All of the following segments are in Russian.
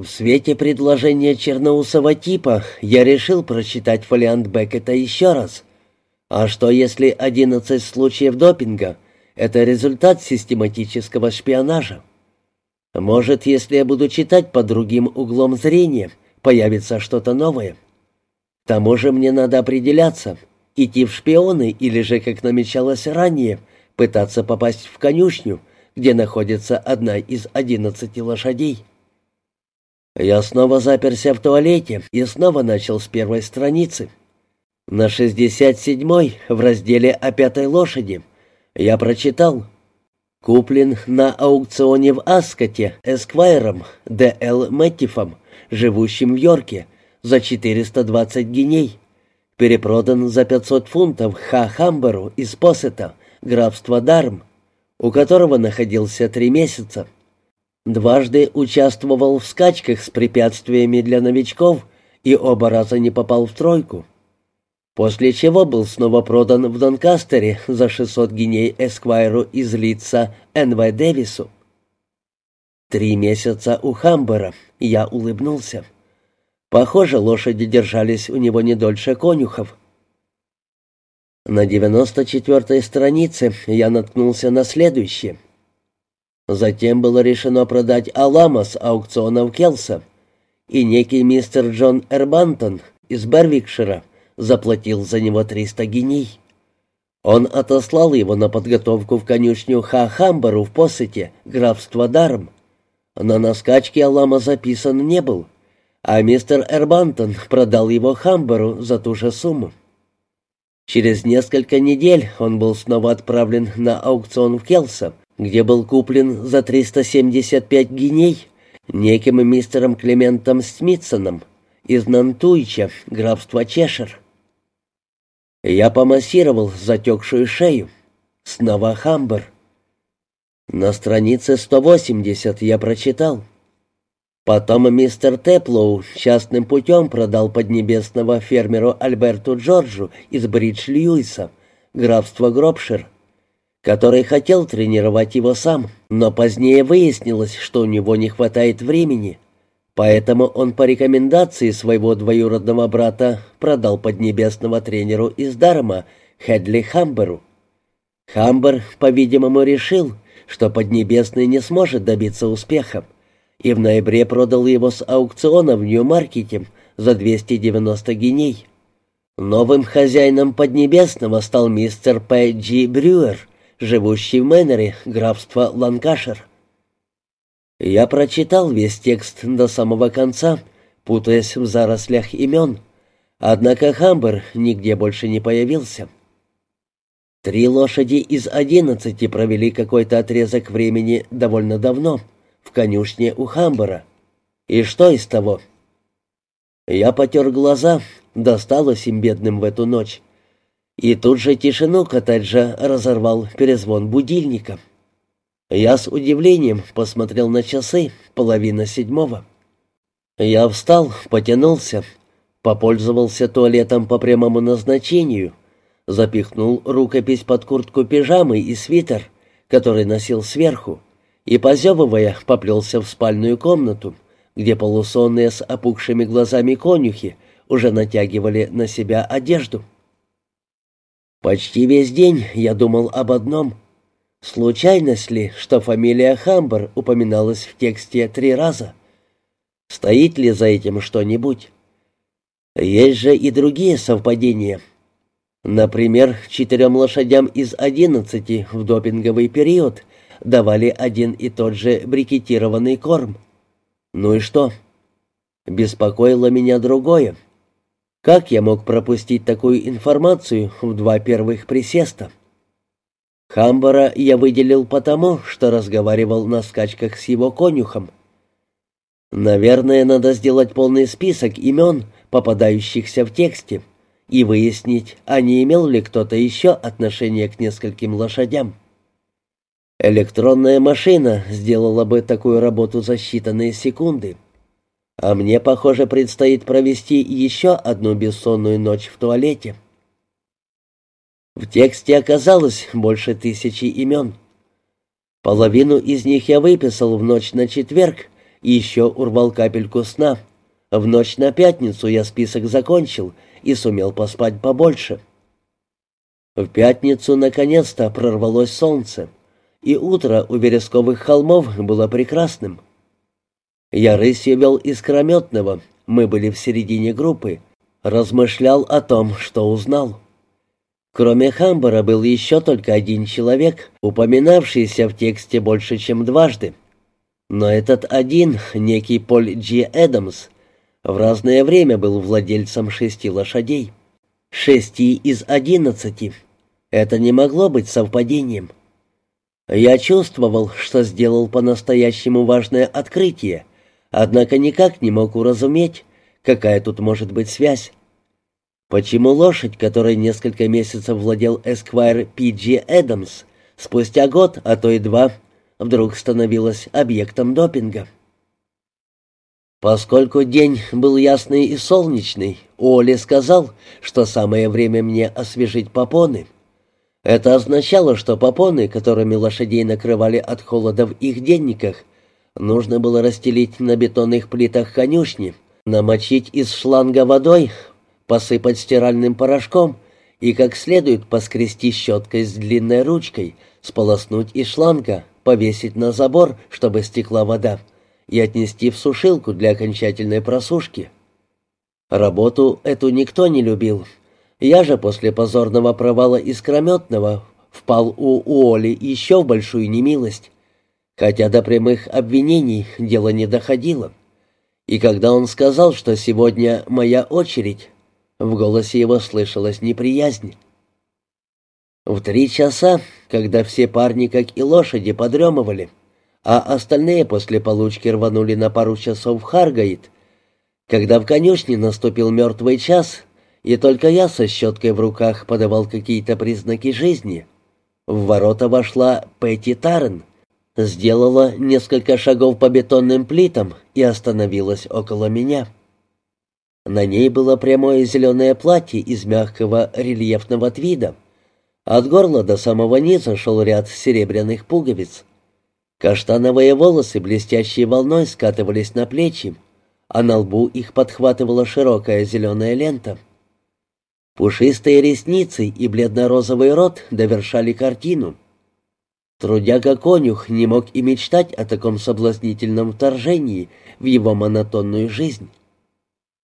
В свете предложения черноусого типа я решил прочитать фолиант Беккета еще раз. А что если 11 случаев допинга — это результат систематического шпионажа? Может, если я буду читать под другим углом зрения, появится что-то новое. К тому же мне надо определяться, идти в шпионы или же, как намечалось ранее, пытаться попасть в конюшню, где находится одна из одиннадцати лошадей. Я снова заперся в туалете и снова начал с первой страницы. На 67-й, в разделе о пятой лошади, я прочитал «Куплен на аукционе в Аскоте Эсквайром Д.Л. Мэттифом, живущим в Йорке, за 420 гиней. Перепродан за 500 фунтов Ха Хамберу из Посета, графства Дарм, у которого находился три месяца». Дважды участвовал в скачках с препятствиями для новичков и оба раза не попал в тройку. После чего был снова продан в Донкастере за 600 гиней Эсквайру из лица Н.В. Дэвису. Три месяца у Хамбера, я улыбнулся. Похоже, лошади держались у него не дольше конюхов. На 94-й странице я наткнулся на следующее — Затем было решено продать Алама с аукционов Келса, и некий мистер Джон Эрбантон из Бервикшира заплатил за него 300 гиней. Он отослал его на подготовку в конюшню Ха-Хамбару в Посете, графство Дарм. Но на скачке Алама записан не был, а мистер Эрбантон продал его Хамбару за ту же сумму. Через несколько недель он был снова отправлен на аукцион в Келса, где был куплен за 375 гиней неким мистером Клементом Смитсоном из Нантуича, графства Чешер. Я помассировал затекшую шею. Снова Хамбер. На странице 180 я прочитал. Потом мистер Теплоу частным путем продал поднебесного фермеру Альберту Джорджу из Бридж-Льюиса, графства Гробшир, который хотел тренировать его сам, но позднее выяснилось, что у него не хватает времени. Поэтому он по рекомендации своего двоюродного брата продал поднебесного тренеру из Дарма Хедли Хамберу. Хамбер, по-видимому, решил, что Поднебесный не сможет добиться успеха, и в ноябре продал его с аукциона в Нью-Маркете за 290 гиней. Новым хозяином Поднебесного стал мистер П. Джи Брюер, живущий в Мэннере, графство Ланкашер. Я прочитал весь текст до самого конца, путаясь в зарослях имен, однако Хамбер нигде больше не появился. Три лошади из одиннадцати провели какой-то отрезок времени довольно давно, в конюшне у Хамбера. И что из того? Я потер глаза, досталось им бедным в эту ночь. И тут же тишину коттеджа разорвал перезвон будильника. Я с удивлением посмотрел на часы, половина седьмого. Я встал, потянулся, попользовался туалетом по прямому назначению, запихнул рукопись под куртку пижамы и свитер, который носил сверху, и, позевывая, поплелся в спальную комнату, где полусонные с опухшими глазами конюхи уже натягивали на себя одежду. Почти весь день я думал об одном. Случайность ли, что фамилия Хамбер упоминалась в тексте три раза? Стоит ли за этим что-нибудь? Есть же и другие совпадения. Например, четырем лошадям из одиннадцати в допинговый период давали один и тот же брикетированный корм. Ну и что? Беспокоило меня другое. Как я мог пропустить такую информацию в два первых присеста? Хамбара я выделил потому, что разговаривал на скачках с его конюхом. Наверное, надо сделать полный список имен, попадающихся в тексте, и выяснить, а не имел ли кто-то еще отношение к нескольким лошадям. Электронная машина сделала бы такую работу за считанные секунды — а мне, похоже, предстоит провести еще одну бессонную ночь в туалете. В тексте оказалось больше тысячи имен. Половину из них я выписал в ночь на четверг, и еще урвал капельку сна. В ночь на пятницу я список закончил и сумел поспать побольше. В пятницу наконец-то прорвалось солнце, и утро у вересковых холмов было прекрасным. Я рысью вел искрометного, мы были в середине группы, размышлял о том, что узнал. Кроме Хамбера был еще только один человек, упоминавшийся в тексте больше, чем дважды. Но этот один, некий Поль Джи Эдамс, в разное время был владельцем шести лошадей. Шести из одиннадцати. Это не могло быть совпадением. Я чувствовал, что сделал по-настоящему важное открытие, однако никак не мог уразуметь, какая тут может быть связь. Почему лошадь, которой несколько месяцев владел эсквайр Пиджи Эдамс, спустя год, а то и два, вдруг становилась объектом допинга? Поскольку день был ясный и солнечный, Оли сказал, что самое время мне освежить попоны. Это означало, что попоны, которыми лошадей накрывали от холода в их денниках, нужно было расстелить на бетонных плитах конюшни, намочить из шланга водой, посыпать стиральным порошком и как следует поскрести щеткой с длинной ручкой, сполоснуть из шланга, повесить на забор, чтобы стекла вода, и отнести в сушилку для окончательной просушки. Работу эту никто не любил. Я же после позорного провала искрометного впал у Уоли еще в большую немилость, хотя до прямых обвинений дело не доходило. И когда он сказал, что сегодня моя очередь, в голосе его слышалась неприязнь. В три часа, когда все парни, как и лошади, подремывали, а остальные после получки рванули на пару часов в Харгаит, когда в конюшне наступил мертвый час, и только я со щеткой в руках подавал какие-то признаки жизни, в ворота вошла Петти Таррен, сделала несколько шагов по бетонным плитам и остановилась около меня. На ней было прямое зеленое платье из мягкого рельефного твида. От горла до самого низа шел ряд серебряных пуговиц. Каштановые волосы блестящей волной скатывались на плечи, а на лбу их подхватывала широкая зеленая лента. Пушистые ресницы и бледно-розовый рот довершали картину. Трудяга-конюх не мог и мечтать о таком соблазнительном вторжении в его монотонную жизнь.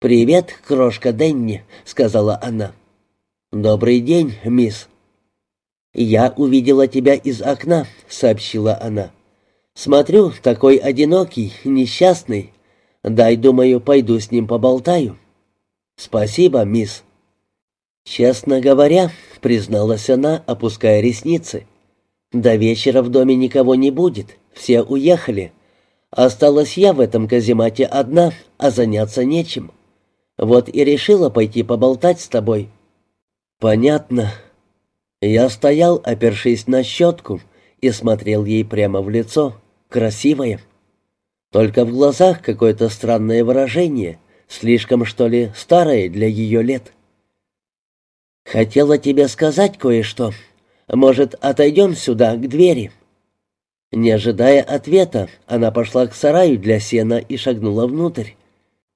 «Привет, крошка Денни», — сказала она. «Добрый день, мисс». «Я увидела тебя из окна», — сообщила она. «Смотрю, такой одинокий, несчастный. Дай, думаю, пойду с ним поболтаю». «Спасибо, мисс». «Честно говоря», — призналась она, опуская ресницы, — «до вечера в доме никого не будет, все уехали. Осталась я в этом каземате одна, а заняться нечем». Вот и решила пойти поболтать с тобой». «Понятно». Я стоял, опершись на щетку, и смотрел ей прямо в лицо. Красивое. Только в глазах какое-то странное выражение, слишком, что ли, старое для ее лет. «Хотела тебе сказать кое-что. Может, отойдем сюда, к двери?» Не ожидая ответа, она пошла к сараю для сена и шагнула внутрь.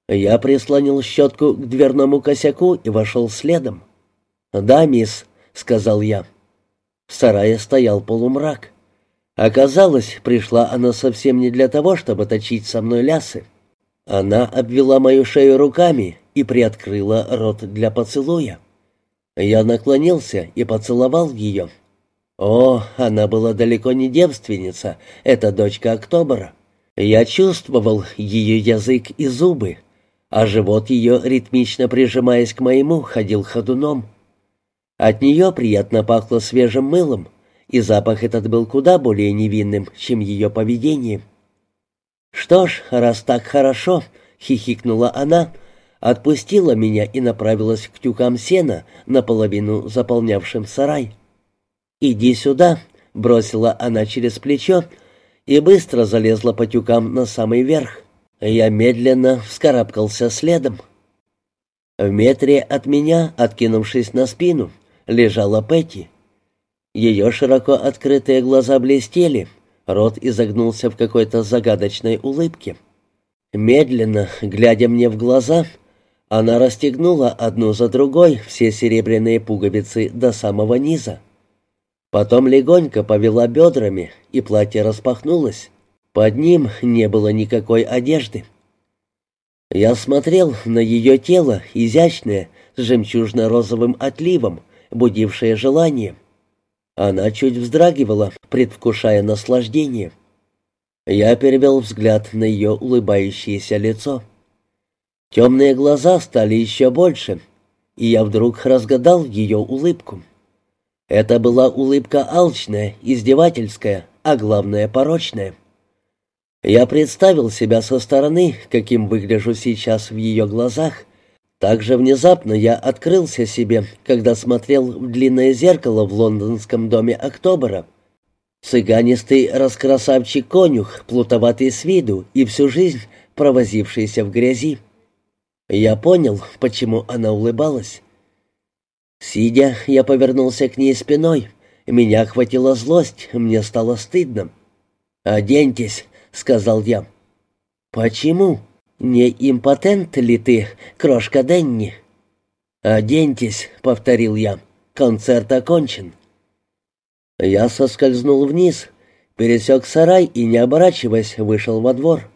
Я прислонил щетку к дверному косяку и вошел следом. «Да, мисс», — сказал я. В сарае стоял полумрак. Оказалось, пришла она совсем не для того, чтобы точить со мной лясы. Она обвела мою шею руками и приоткрыла рот для поцелуя. Я наклонился и поцеловал ее. О, она была далеко не девственница, это дочка Октобера. Я чувствовал ее язык и зубы, а живот ее, ритмично прижимаясь к моему, ходил ходуном. От нее приятно пахло свежим мылом, и запах этот был куда более невинным, чем ее поведение. «Что ж, раз так хорошо», — хихикнула она, отпустила меня и направилась к тюкам сена, наполовину заполнявшим сарай. «Иди сюда», — бросила она через плечо и быстро залезла по тюкам на самый верх. Я медленно вскарабкался следом. В метре от меня, откинувшись на спину, лежала Петти. Ее широко открытые глаза блестели, рот изогнулся в какой-то загадочной улыбке. Медленно, глядя мне в глаза, она расстегнула одну за другой все серебряные пуговицы до самого низа. Потом легонько повела бедрами, и платье распахнулось. Под ним не было никакой одежды. Я смотрел на ее тело, изящное, с жемчужно-розовым отливом, будившее желание. Она чуть вздрагивала, предвкушая наслаждение. Я перевел взгляд на ее улыбающееся лицо. Темные глаза стали еще больше, и я вдруг разгадал ее улыбку. Это была улыбка алчная, издевательская, а главное порочная. Я представил себя со стороны, каким выгляжу сейчас в ее глазах. Так же внезапно я открылся себе, когда смотрел в длинное зеркало в лондонском доме Октобера. Цыганистый раскрасавчик-конюх, плутоватый с виду и всю жизнь провозившийся в грязи. Я понял, почему она улыбалась. Сидя, я повернулся к ней спиной. Меня охватила злость, мне стало стыдно. «Оденьтесь», — сказал я. «Почему? Не импотент ли ты, крошка Денни?» «Оденьтесь», — повторил я. «Концерт окончен». Я соскользнул вниз, пересек сарай и, не оборачиваясь, вышел во двор.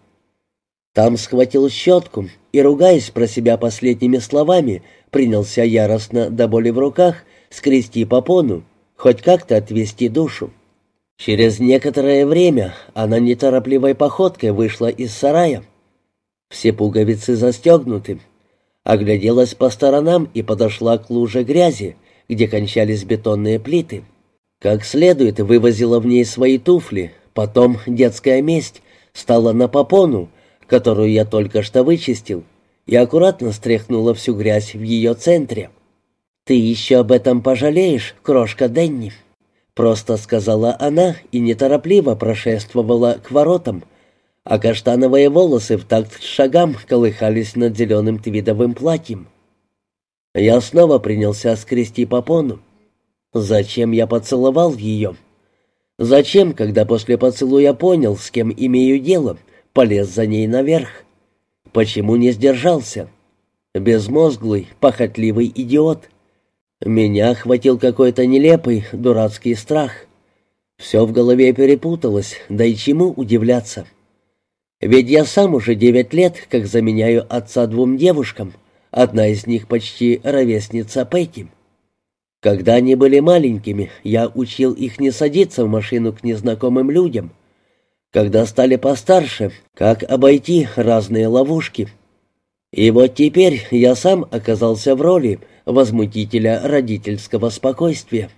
Там схватил щетку и, ругаясь про себя последними словами, принялся яростно до боли в руках скрести попону, хоть как-то отвести душу. Через некоторое время она неторопливой походкой вышла из сарая. Все пуговицы застегнуты. Огляделась по сторонам и подошла к луже грязи, где кончались бетонные плиты. Как следует вывозила в ней свои туфли, потом детская месть стала на попону, которую я только что вычистил, и аккуратно стряхнула всю грязь в ее центре. «Ты еще об этом пожалеешь, крошка Денни», — просто сказала она и неторопливо прошествовала к воротам, а каштановые волосы в такт шагам колыхались над зеленым твидовым платьем. Я снова принялся скрести попону. Зачем я поцеловал ее? Зачем, когда после поцелуя понял, с кем имею дело, полез за ней наверх. Почему не сдержался? Безмозглый, похотливый идиот. Меня охватил какой-то нелепый, дурацкий страх. Все в голове перепуталось, да и чему удивляться? Ведь я сам уже девять лет, как заменяю отца двум девушкам, одна из них почти ровесница Петти. Когда они были маленькими, я учил их не садиться в машину к незнакомым людям — когда стали постарше, как обойти разные ловушки. И вот теперь я сам оказался в роли возмутителя родительского спокойствия.